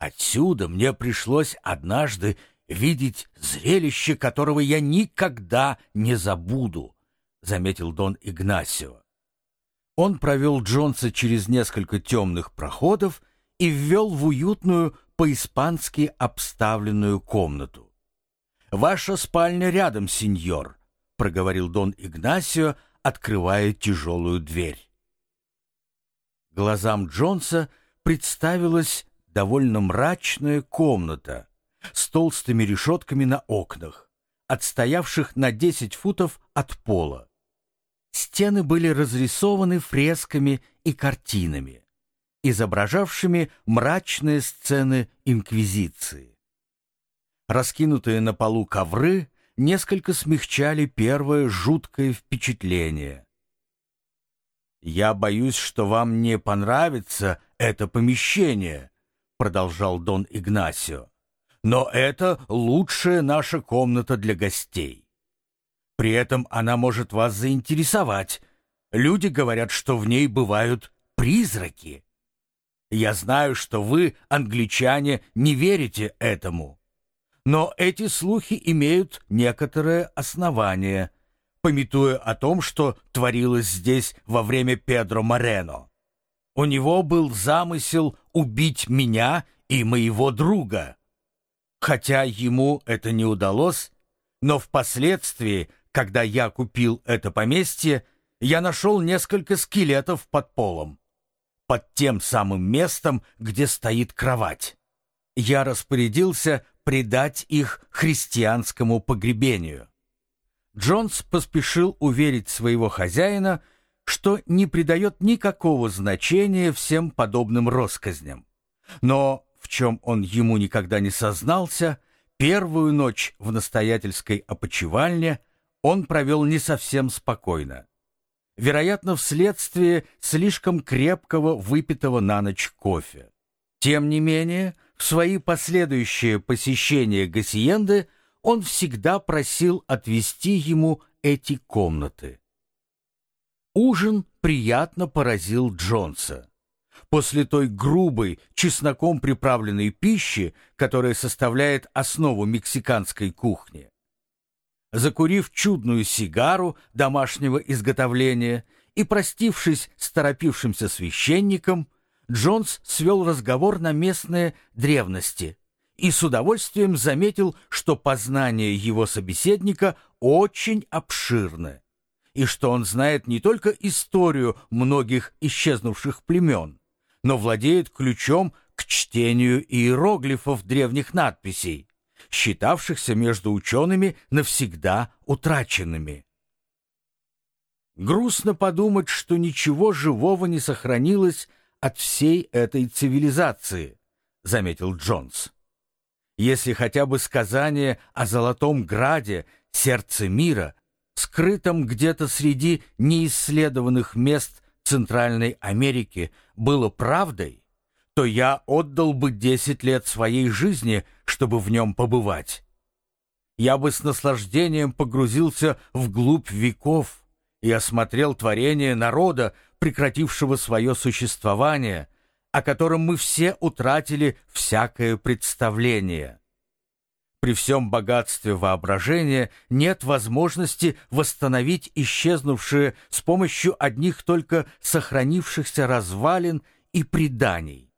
Отсюда мне пришлось однажды видеть зрелище, которого я никогда не забуду, — заметил Дон Игнасио. Он провел Джонса через несколько темных проходов и ввел в уютную, по-испански обставленную комнату. «Ваша спальня рядом, сеньор», — проговорил Дон Игнасио, открывая тяжелую дверь. Глазам Джонса представилась довольно мрачная комната с толстыми решетками на окнах, отстоявших на десять футов от пола. Стены были разрисованы фресками и картинами, изображавшими мрачные сцены Инквизиции. Раскинутые на полу ковры несколько смягчали первое жуткое впечатление. «Я боюсь, что вам не понравится это помещение», продолжал Дон Игнасио. «Но это лучшая наша комната для гостей. При этом она может вас заинтересовать. Люди говорят, что в ней бывают призраки. Я знаю, что вы, англичане, не верите этому. Но эти слухи имеют некоторое основание, пометуя о том, что творилось здесь во время Педро Морено. У него был замысел убить меня и моего друга. Хотя ему это не удалось, но впоследствии, когда я купил это поместье, я нашел несколько скелетов под полом, под тем самым местом, где стоит кровать. Я распорядился предать их христианскому погребению. Джонс поспешил уверить своего хозяина, что не придает никакого значения всем подобным россказням. Но, в чем он ему никогда не сознался, первую ночь в настоятельской опочивальне он провел не совсем спокойно. Вероятно, вследствие слишком крепкого выпитого на ночь кофе. Тем не менее, в свои последующие посещения Гассиенды он всегда просил отвести ему эти комнаты. Ужин приятно поразил Джонса. После той грубой, чесноком приправленной пищи, которая составляет основу мексиканской кухни. Закурив чудную сигару домашнего изготовления и простившись с торопившимся священником, Джонс свел разговор на местные древности и с удовольствием заметил, что познание его собеседника очень обширны и что он знает не только историю многих исчезнувших племен, но владеет ключом к чтению иероглифов древних надписей, считавшихся между учеными навсегда утраченными. Грустно подумать, что ничего живого не сохранилось от всей этой цивилизации, заметил Джонс. Если хотя бы сказание о Золотом Граде, сердце мира, скрытом где-то среди неисследованных мест Центральной Америки, было правдой, то я отдал бы десять лет своей жизни, чтобы в нем побывать. Я бы с наслаждением погрузился вглубь веков и осмотрел творение народа, прекратившего свое существование, о котором мы все утратили всякое представление. При всем богатстве воображения нет возможности восстановить исчезнувшие с помощью одних только сохранившихся развалин и преданий.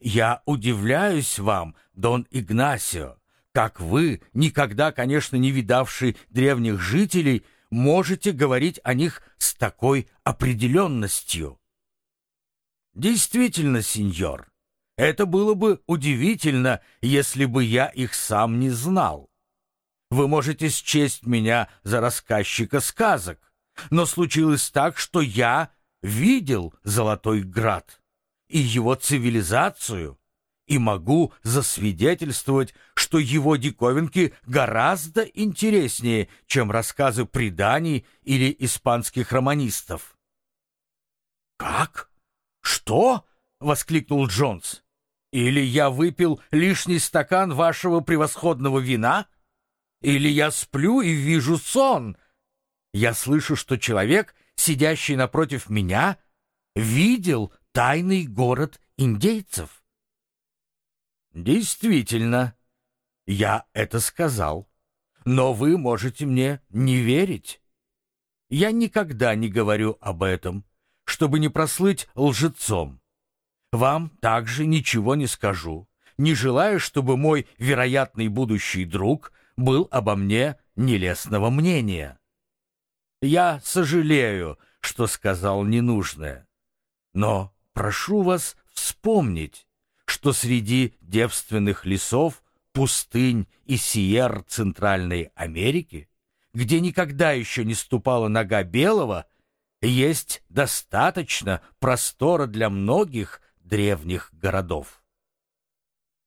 Я удивляюсь вам, Дон Игнасио, как вы, никогда, конечно, не видавший древних жителей, можете говорить о них с такой определенностью. Действительно, сеньор, это было бы удивительно, если бы я их сам не знал. Вы можете счесть меня за рассказчика сказок, но случилось так, что я видел Золотой Град и его цивилизацию, и могу засвидетельствовать, что его диковинки гораздо интереснее, чем рассказы преданий или испанских романистов. «Как? Что?» — воскликнул Джонс. Или я выпил лишний стакан вашего превосходного вина? Или я сплю и вижу сон? Я слышу, что человек, сидящий напротив меня, видел тайный город индейцев. Действительно, я это сказал. Но вы можете мне не верить. Я никогда не говорю об этом, чтобы не прослыть лжецом. Вам также ничего не скажу, не желаю, чтобы мой вероятный будущий друг был обо мне нелестного мнения. Я сожалею, что сказал ненужное, но прошу вас вспомнить, что среди девственных лесов пустынь и сиер Центральной Америки, где никогда еще не ступала нога белого, есть достаточно простора для многих древних городов.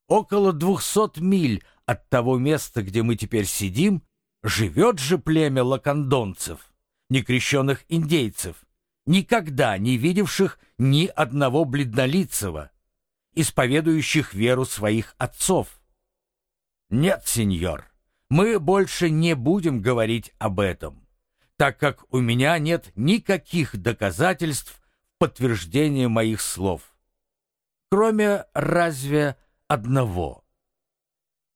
Около двухсот миль от того места, где мы теперь сидим, живет же племя лакандонцев, некрещенных индейцев, никогда не видевших ни одного бледнолицего, исповедующих веру своих отцов. «Нет, сеньор, мы больше не будем говорить об этом, так как у меня нет никаких доказательств в подтверждение моих слов, кроме разве одного».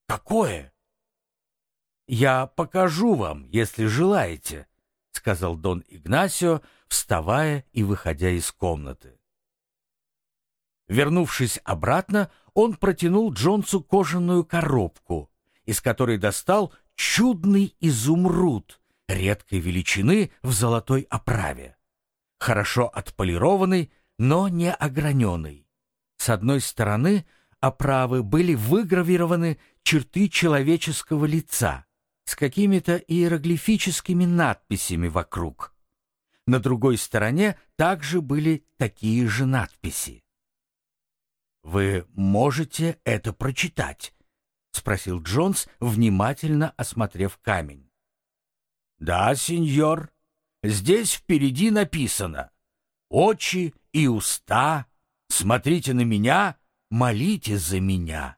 «Какое?» «Я покажу вам, если желаете», — сказал Дон Игнасио, вставая и выходя из комнаты. Вернувшись обратно, он протянул Джонсу кожаную коробку, из которой достал чудный изумруд редкой величины в золотой оправе, хорошо отполированный, но не ограненный. С одной стороны оправы были выгравированы черты человеческого лица с какими-то иероглифическими надписями вокруг. На другой стороне также были такие же надписи. «Вы можете это прочитать?» — спросил Джонс, внимательно осмотрев камень. «Да, сеньор. Здесь впереди написано «Очи и уста, смотрите на меня, молите за меня».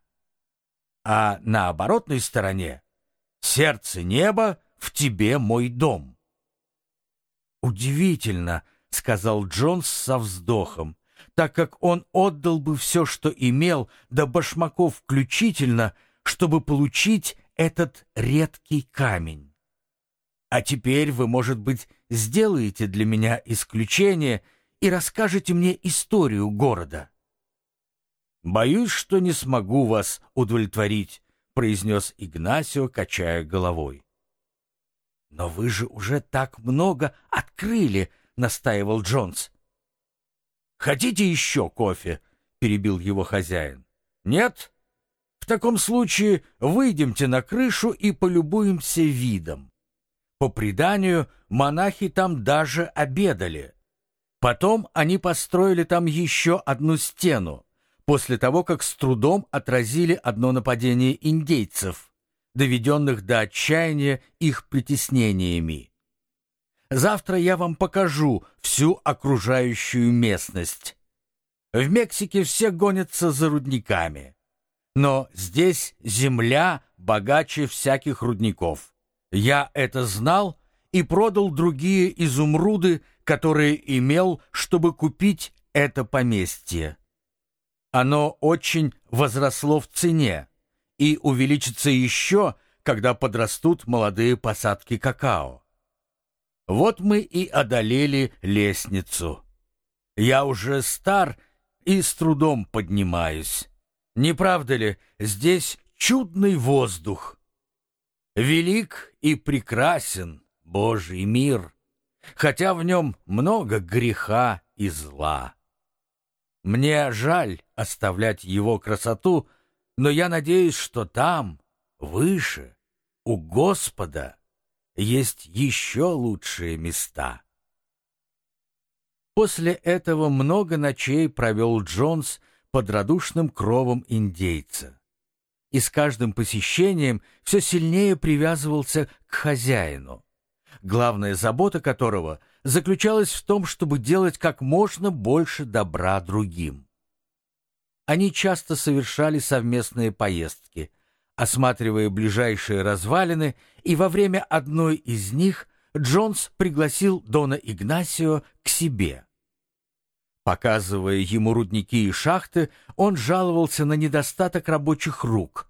А на оборотной стороне «Сердце неба, в тебе мой дом». «Удивительно», — сказал Джонс со вздохом так как он отдал бы все, что имел, до башмаков включительно, чтобы получить этот редкий камень. А теперь вы, может быть, сделаете для меня исключение и расскажете мне историю города. «Боюсь, что не смогу вас удовлетворить», — произнес Игнасио, качая головой. «Но вы же уже так много открыли», — настаивал Джонс. «Хотите еще кофе?» — перебил его хозяин. «Нет? В таком случае выйдемте на крышу и полюбуемся видом. По преданию, монахи там даже обедали. Потом они построили там еще одну стену, после того, как с трудом отразили одно нападение индейцев, доведенных до отчаяния их притеснениями. Завтра я вам покажу всю окружающую местность. В Мексике все гонятся за рудниками. Но здесь земля богаче всяких рудников. Я это знал и продал другие изумруды, которые имел, чтобы купить это поместье. Оно очень возросло в цене и увеличится еще, когда подрастут молодые посадки какао. Вот мы и одолели лестницу. Я уже стар и с трудом поднимаюсь. Не правда ли, здесь чудный воздух? Велик и прекрасен Божий мир, хотя в нем много греха и зла. Мне жаль оставлять его красоту, но я надеюсь, что там, выше, у Господа, есть еще лучшие места. После этого много ночей провел Джонс под радушным кровом индейца. И с каждым посещением все сильнее привязывался к хозяину, главная забота которого заключалась в том, чтобы делать как можно больше добра другим. Они часто совершали совместные поездки, осматривая ближайшие развалины, и во время одной из них Джонс пригласил Дона Игнасио к себе. Показывая ему рудники и шахты, он жаловался на недостаток рабочих рук.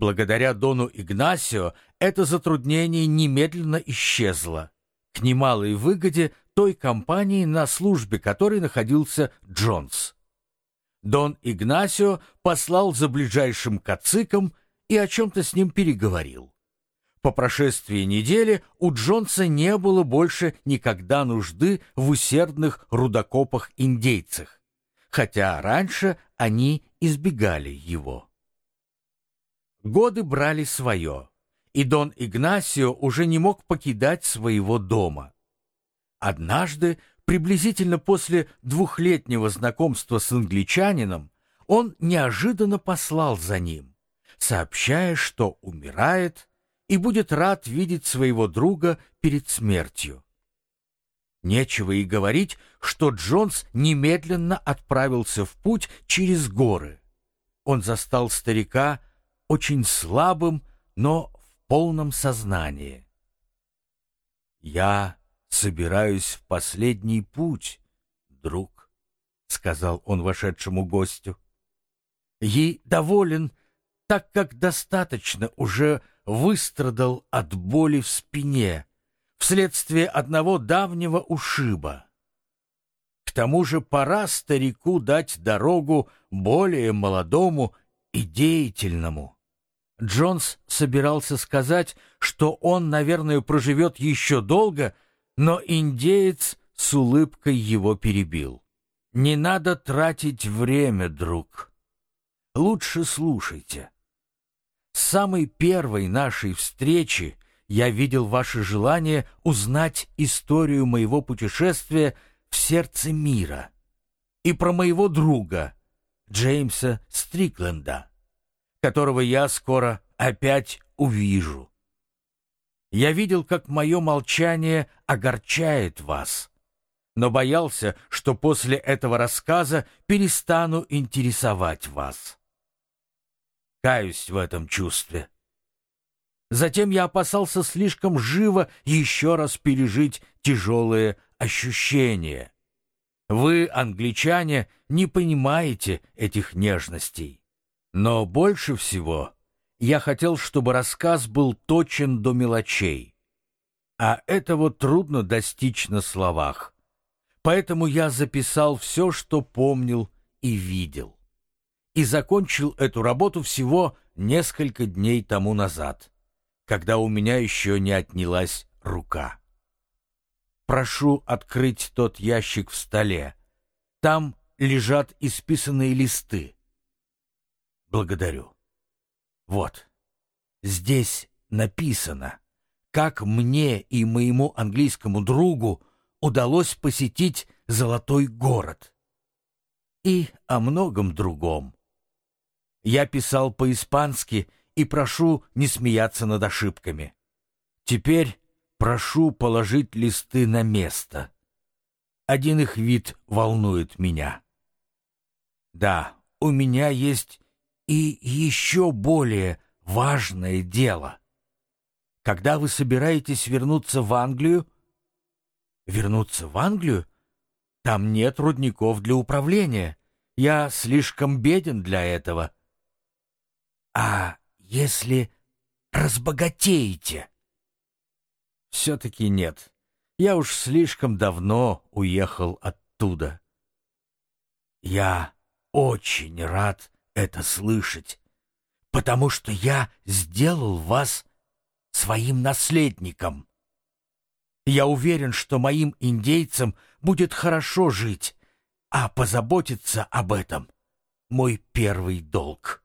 Благодаря Дону Игнасио это затруднение немедленно исчезло, к немалой выгоде той компании, на службе которой находился Джонс. Дон Игнасио послал за ближайшим кациком и о чем-то с ним переговорил. По прошествии недели у Джонса не было больше никогда нужды в усердных рудокопах-индейцах, хотя раньше они избегали его. Годы брали свое, и Дон Игнасио уже не мог покидать своего дома. Однажды, приблизительно после двухлетнего знакомства с англичанином, он неожиданно послал за ним, сообщая, что умирает и будет рад видеть своего друга перед смертью. Нечего и говорить, что Джонс немедленно отправился в путь через горы. Он застал старика очень слабым, но в полном сознании. «Я собираюсь в последний путь, друг», — сказал он вошедшему гостю. «И доволен, так как достаточно уже выстрадал от боли в спине вследствие одного давнего ушиба. К тому же пора старику дать дорогу более молодому и деятельному. Джонс собирался сказать, что он, наверное, проживет еще долго, но индеец с улыбкой его перебил. «Не надо тратить время, друг. Лучше слушайте. С самой первой нашей встречи я видел ваше желание узнать историю моего путешествия в сердце мира и про моего друга Джеймса Стрикленда, которого я скоро опять увижу. Я видел, как мое молчание огорчает вас, но боялся, что после этого рассказа перестану интересовать вас. Каюсь в этом чувстве. Затем я опасался слишком живо еще раз пережить тяжелые ощущения. Вы, англичане, не понимаете этих нежностей. Но больше всего я хотел, чтобы рассказ был точен до мелочей. А этого трудно достичь на словах. Поэтому я записал все, что помнил и видел и закончил эту работу всего несколько дней тому назад, когда у меня еще не отнялась рука. Прошу открыть тот ящик в столе. Там лежат исписанные листы. Благодарю. Вот. Здесь написано, как мне и моему английскому другу удалось посетить Золотой город. И о многом другом. Я писал по-испански и прошу не смеяться над ошибками. Теперь прошу положить листы на место. Один их вид волнует меня. Да, у меня есть и еще более важное дело. Когда вы собираетесь вернуться в Англию? Вернуться в Англию? Там нет рудников для управления. Я слишком беден для этого. А если разбогатеете? Все-таки нет. Я уж слишком давно уехал оттуда. Я очень рад это слышать, потому что я сделал вас своим наследником. Я уверен, что моим индейцам будет хорошо жить, а позаботиться об этом — мой первый долг.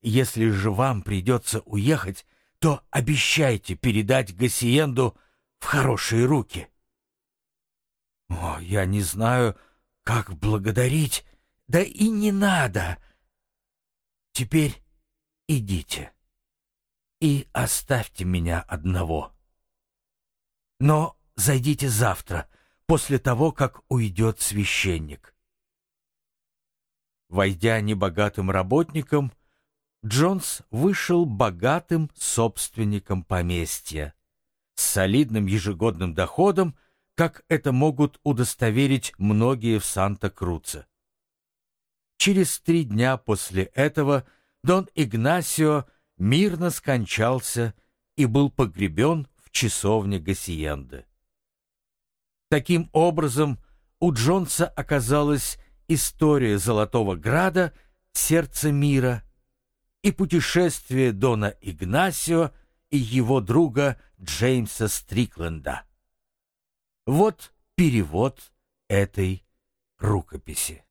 Если же вам придется уехать, то обещайте передать Гассиенду в хорошие руки. О, я не знаю, как благодарить, да и не надо. Теперь идите и оставьте меня одного. Но зайдите завтра, после того, как уйдет священник. Войдя небогатым работником, Джонс вышел богатым собственником поместья, с солидным ежегодным доходом, как это могут удостоверить многие в Санта-Круце. Через три дня после этого Дон Игнасио мирно скончался и был погребен в часовне Гассиенды. Таким образом, у Джонса оказалась история Золотого Града, сердце мира, и путешествие Дона Игнасио и его друга Джеймса Стрикленда. Вот перевод этой рукописи.